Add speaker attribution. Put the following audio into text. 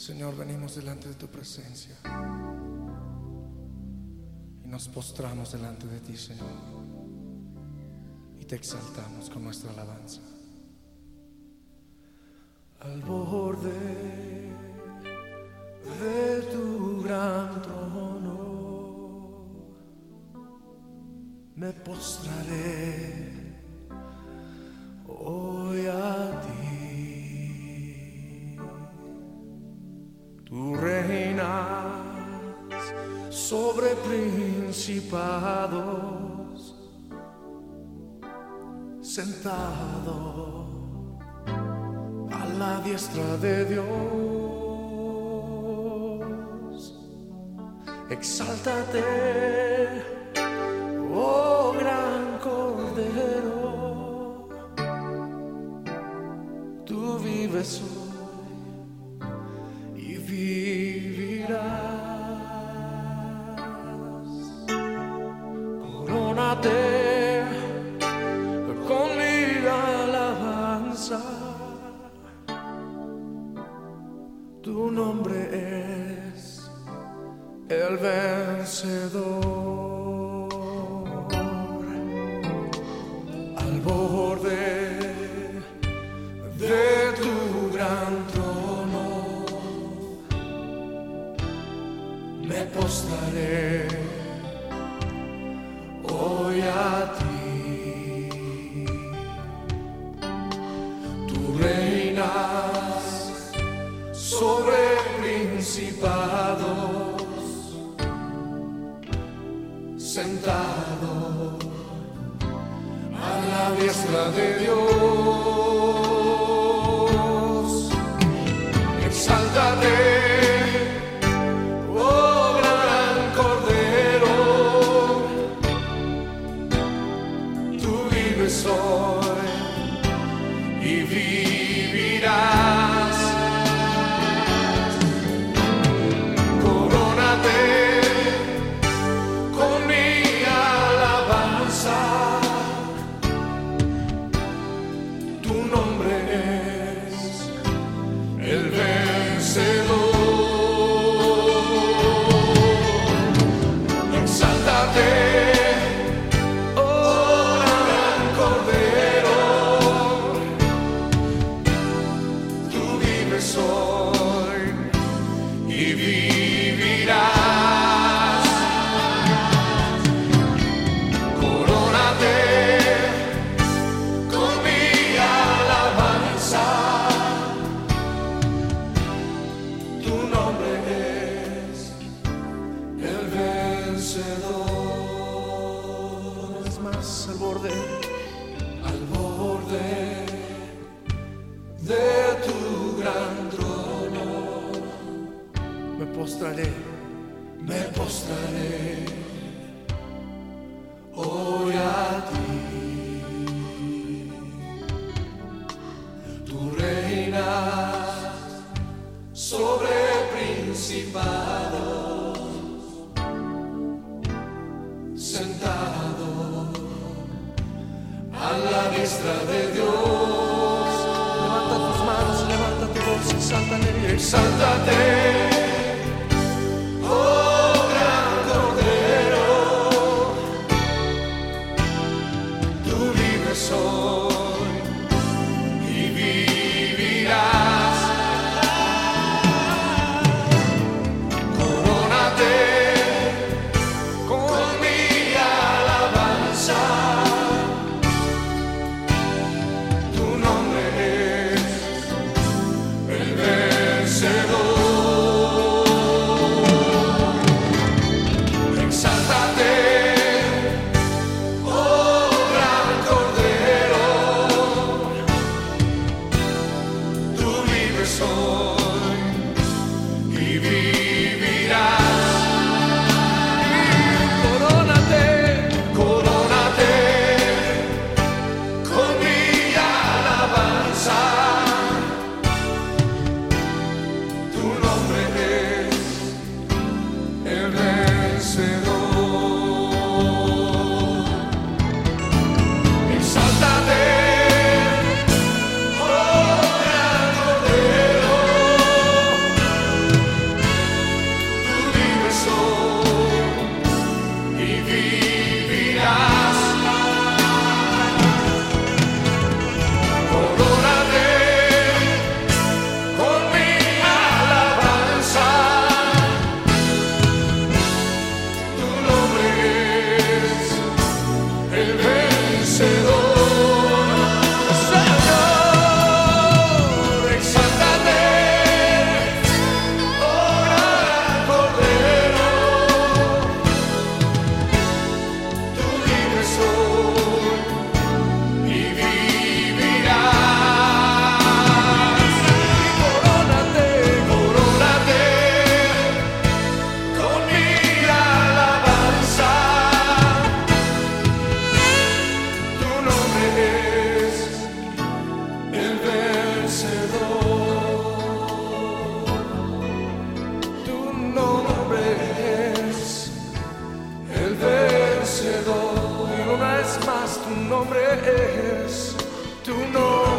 Speaker 1: Señor, venimos delante de tu presencia. Y nos postramos delante de ti, Señor, y te exaltamos con nuestra alabanza. Al borde de tu gran trono me postraré reinas sobre principados, sentado a la diestra de Dios. Exáltate, oh gran cordero, tú vives Con mi alabanza. Tu nombre es el vencedor. Al borde de tu gran trono me postraré la diestra de Dios. Exáltate. Oh hoy y vivirás. Vives hoy y vivirás. Corónate con mi alabanza. Tu nombre es el vencedor. Es más, al borde, al borde postraré, me postraré hoy a ti. Tú reinas sobre principados, sentado a la diestra de Dios. Levanta tus manos, levanta tu voz, exáltate, exáltate. Vives divino. Vencedor. Una vez más tu nombre es, tu nombre